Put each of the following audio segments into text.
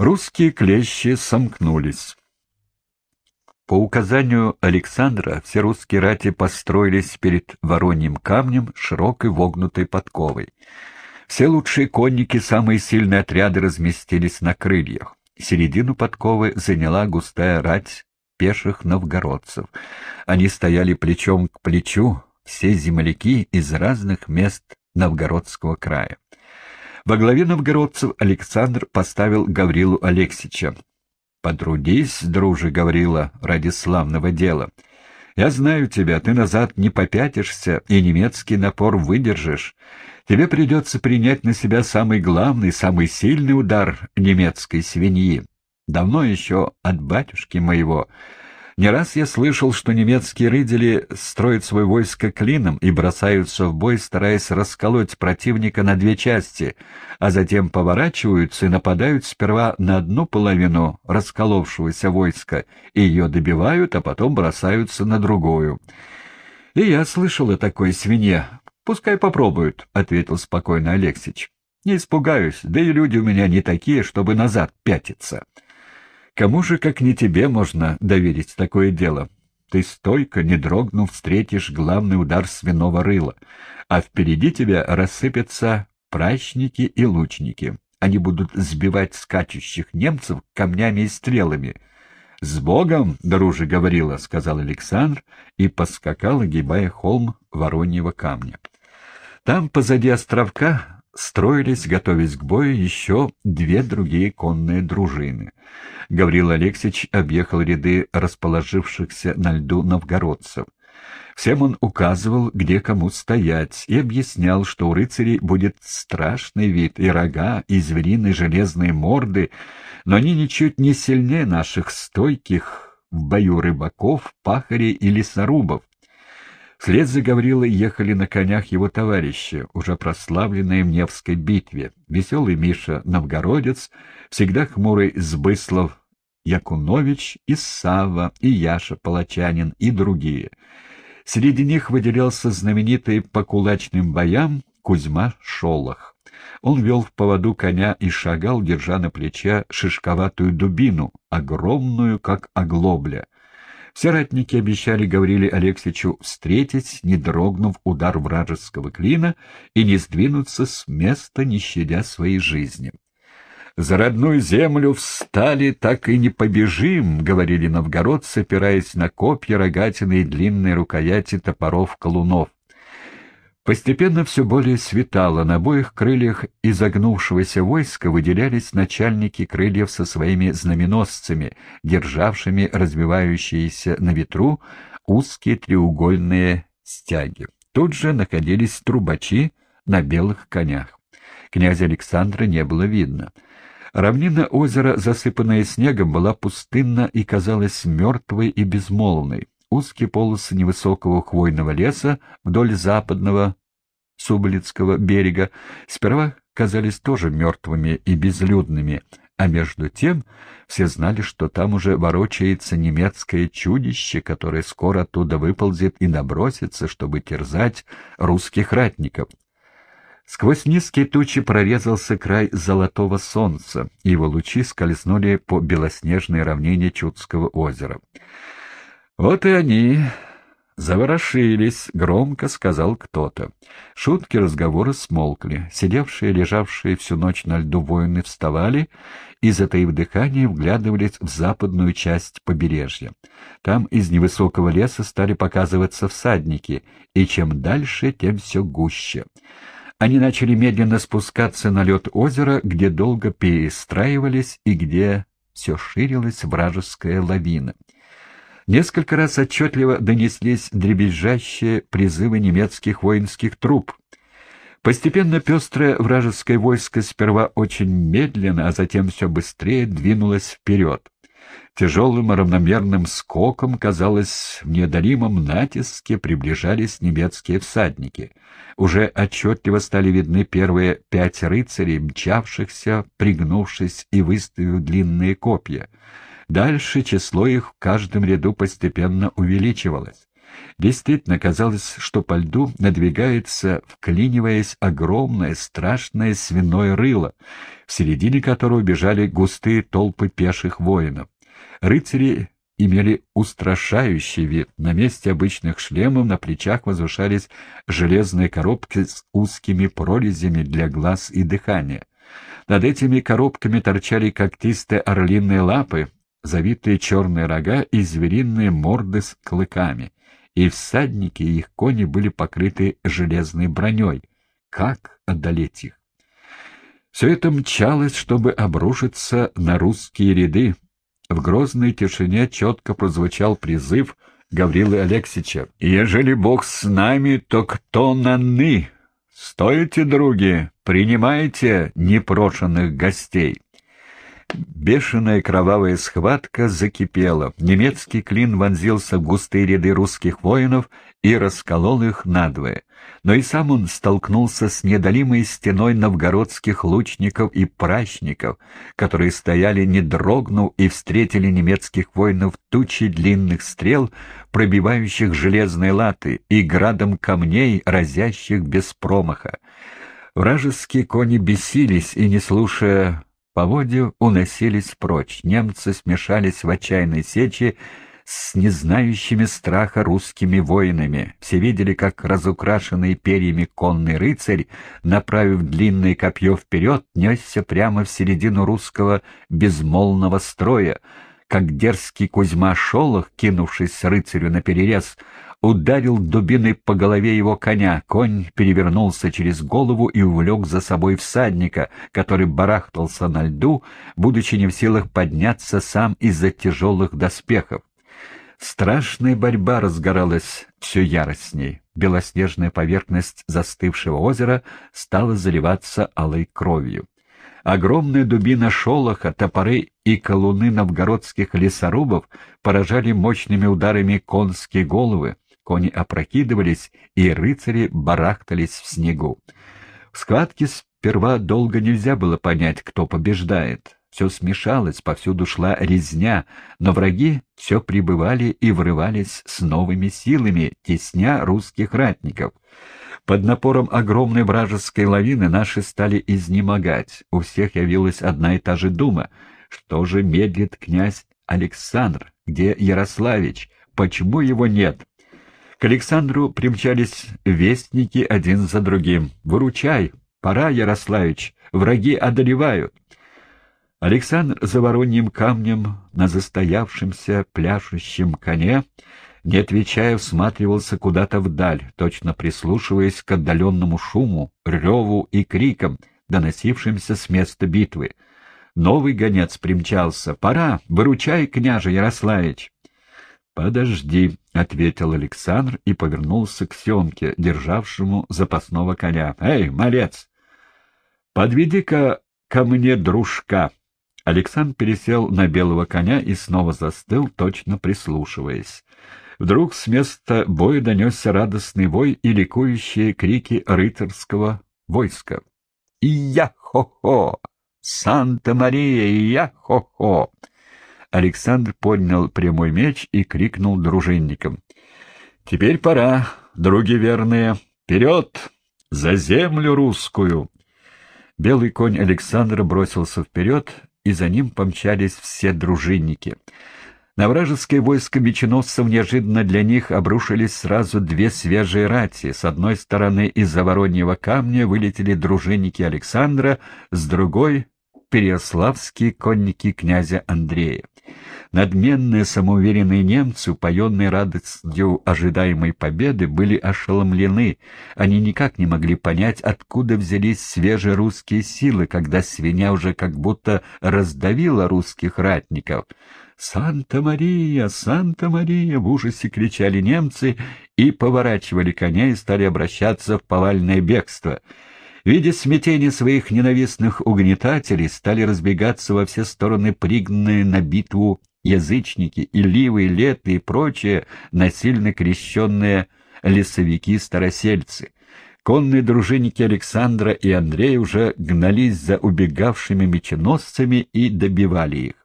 Русские клещи сомкнулись. По указанию Александра все русские рати построились перед Вороньим камнем широкой вогнутой подковой. Все лучшие конники, самые сильные отряды разместились на крыльях. Середину подковы заняла густая рать пеших новгородцев. Они стояли плечом к плечу, все земляки из разных мест Новгородского края. Во главе новгородцев Александр поставил Гаврилу Алексича. «Потрудись, друже Гаврила, ради славного дела. Я знаю тебя, ты назад не попятишься и немецкий напор выдержишь. Тебе придется принять на себя самый главный, самый сильный удар немецкой свиньи. Давно еще от батюшки моего не раз я слышал, что немецкие рыдели строят свое войско клином и бросаются в бой, стараясь расколоть противника на две части, а затем поворачиваются и нападают сперва на одну половину расколовшегося войска, и ее добивают, а потом бросаются на другую. «И я слышал о такой свинье. Пускай попробуют», — ответил спокойно Алексич. «Не испугаюсь, да и люди у меня не такие, чтобы назад пятиться». Кому же, как не тебе, можно доверить такое дело? Ты стойко, не дрогнув, встретишь главный удар свиного рыла, а впереди тебя рассыпятся прачники и лучники. Они будут сбивать скачущих немцев камнями и стрелами. — С Богом, друже, говорила, — сказал Александр и поскакал, огибая холм Вороньего камня. Там, позади островка, строились, готовясь к бою, еще две другие конные дружины. Гаврил Алексеевич объехал ряды расположившихся на льду новгородцев. Всем он указывал, где кому стоять, и объяснял, что у рыцарей будет страшный вид, и рога, и звериные железные морды, но они ничуть не сильнее наших стойких в бою рыбаков, пахарей и лесорубов, Вслед за Гаврилой ехали на конях его товарищи, уже прославленные в Невской битве. Веселый Миша Новгородец, всегда хмурый Сбыслов Якунович, и Сава, и Яша Палачанин, и другие. Среди них выделялся знаменитый по кулачным боям Кузьма Шолох. Он вел в поводу коня и шагал, держа на плече шишковатую дубину, огромную, как оглобля — все ратники обещали Гавриле Алексеевичу встретить, не дрогнув удар вражеского клина, и не сдвинуться с места, не щадя своей жизни. «За родную землю встали, так и не побежим», — говорили новгородцы, опираясь на копья, рогатины и длинные рукояти топоров-колунов. Постепенно все более светало, на обоих крыльях изогнувшегося войска выделялись начальники крыльев со своими знаменосцами, державшими развивающиеся на ветру узкие треугольные стяги. Тут же находились трубачи на белых конях. Князя Александра не было видно. Равнина озера, засыпанная снегом, была пустынна и казалась мертвой и безмолвной. Узкие полосы невысокого хвойного леса вдоль западного Сублицкого берега сперва казались тоже мертвыми и безлюдными, а между тем все знали, что там уже ворочается немецкое чудище, которое скоро оттуда выползет и набросится, чтобы терзать русских ратников. Сквозь низкие тучи прорезался край золотого солнца, и его лучи скользнули по белоснежной равнине Чудского озера. «Вот и они!» «Заворошились», — громко сказал кто-то. Шутки разговоры смолкли. Сидевшие, лежавшие всю ночь на льду воины вставали и, затаив дыхание, вглядывались в западную часть побережья. Там из невысокого леса стали показываться всадники, и чем дальше, тем все гуще. Они начали медленно спускаться на лед озера, где долго перестраивались и где все ширилась вражеская лавина. Несколько раз отчетливо донеслись дребезжащие призывы немецких воинских труп. Постепенно пестрое вражеское войско сперва очень медленно, а затем все быстрее двинулось вперед. Тяжелым равномерным скоком, казалось, в неодолимом натиске приближались немецкие всадники. Уже отчетливо стали видны первые пять рыцарей, мчавшихся, пригнувшись и выставив длинные копья. Дальше число их в каждом ряду постепенно увеличивалось. Действительно, казалось, что по льду надвигается, вклиниваясь, огромное, страшное свиное рыло, в середине которого бежали густые толпы пеших воинов. Рыцари имели устрашающий вид. На месте обычных шлемов на плечах возвышались железные коробки с узкими прорезями для глаз и дыхания. Над этими коробками торчали когтистые орлиные лапы, завитые черные рога и звериные морды с клыками. И всадники и их кони были покрыты железной броней. Как одолеть их? Все это мчалось, чтобы обрушиться на русские ряды, в грозной тишине четко прозвучал призыв Гаврилы Алексича. «Ежели Бог с нами, то кто на ны? Стойте, други, принимайте непрошенных гостей!» Бешеная кровавая схватка закипела. Немецкий клин вонзился в густые ряды русских воинов и расколол их надвое. Но и сам он столкнулся с недолимой стеной новгородских лучников и прачников, которые стояли не дрогнув и встретили немецких воинов тучи длинных стрел, пробивающих железные латы, и градом камней, разящих без промаха. Вражеские кони бесились и, не слушая поводью уносились прочь. Немцы смешались в отчаянной сече с незнающими страха русскими воинами. Все видели, как разукрашенный перьями конный рыцарь, направив длинное копье вперед, несся прямо в середину русского безмолвного строя, как дерзкий Кузьма Шолох, кинувшись рыцарю на перерез, ударил дубиной по голове его коня. Конь перевернулся через голову и увлек за собой всадника, который барахтался на льду, будучи не в силах подняться сам из-за тяжелых доспехов. Страшная борьба разгоралась все яростней. Белоснежная поверхность застывшего озера стала заливаться алой кровью. Огромная дубина шолоха, топоры и колуны новгородских лесорубов поражали мощными ударами конские головы, кони опрокидывались, и рыцари барахтались в снегу. В схватке сперва долго нельзя было понять, кто побеждает. Все смешалось, повсюду шла резня, но враги все прибывали и врывались с новыми силами, тесня русских ратников. Под напором огромной вражеской лавины наши стали изнемогать. У всех явилась одна и та же дума. Что же медлит князь Александр? Где Ярославич? Почему его нет? К Александру примчались вестники один за другим. «Выручай! Пора, Ярославич! Враги одолевают!» Александр за вороньим камнем на застоявшемся пляшущем коне, не отвечая, всматривался куда-то вдаль, точно прислушиваясь к отдаленному шуму, реву и крикам, доносившимся с места битвы. Новый гонец примчался. «Пора! Выручай, княже Ярославич!» «Подожди», — ответил Александр и повернулся к Семке, державшему запасного коня. «Эй, малец, подведи-ка ко мне дружка». Александр пересел на белого коня и снова застыл, точно прислушиваясь. Вдруг с места боя донесся радостный вой и ликующие крики рыцарского войска. «Я-хо-хо! Санта-Мария! Я-хо-хо!» Александр поднял прямой меч и крикнул дружинникам. «Теперь пора, други верные! Вперед! За землю русскую!» Белый конь Александра бросился вперед, и за ним помчались все дружинники. На вражеское войско меченосцев неожиданно для них обрушились сразу две свежие рати. С одной стороны из-за вороньего камня вылетели дружинники Александра, с другой — переославские конники князя Андрея. Надменные самоуверенные немцы, упоенные радостью ожидаемой победы, были ошеломлены. Они никак не могли понять, откуда взялись свежие русские силы, когда свинья уже как будто раздавила русских ратников. «Санта-Мария! Санта-Мария!» — в ужасе кричали немцы и поворачивали коня и стали обращаться в повальное бегство. Видя смятение своих ненавистных угнетателей, стали разбегаться во все стороны пригнанные на битву язычники, и ливы, леты и прочие насильно крещенные лесовики-старосельцы. Конные дружинники Александра и Андрея уже гнались за убегавшими меченосцами и добивали их.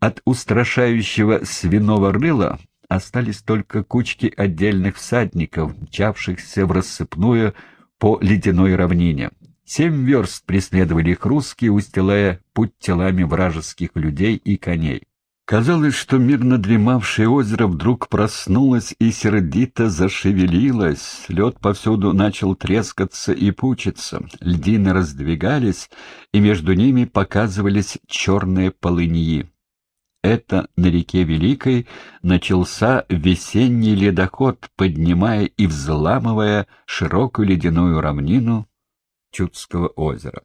От устрашающего свиного рыла остались только кучки отдельных всадников, мчавшихся в рассыпную по ледяной равнине. Семь верст преследовали их русские, устилая путь телами вражеских людей и коней. Казалось, что мирно дремавшее озеро вдруг проснулось и сердито зашевелилось. Лед повсюду начал трескаться и пучиться. Льдины раздвигались, и между ними показывались черные полыньи. Это на реке Великой начался весенний ледоход, поднимая и взламывая широкую ледяную равнину Чудского озера.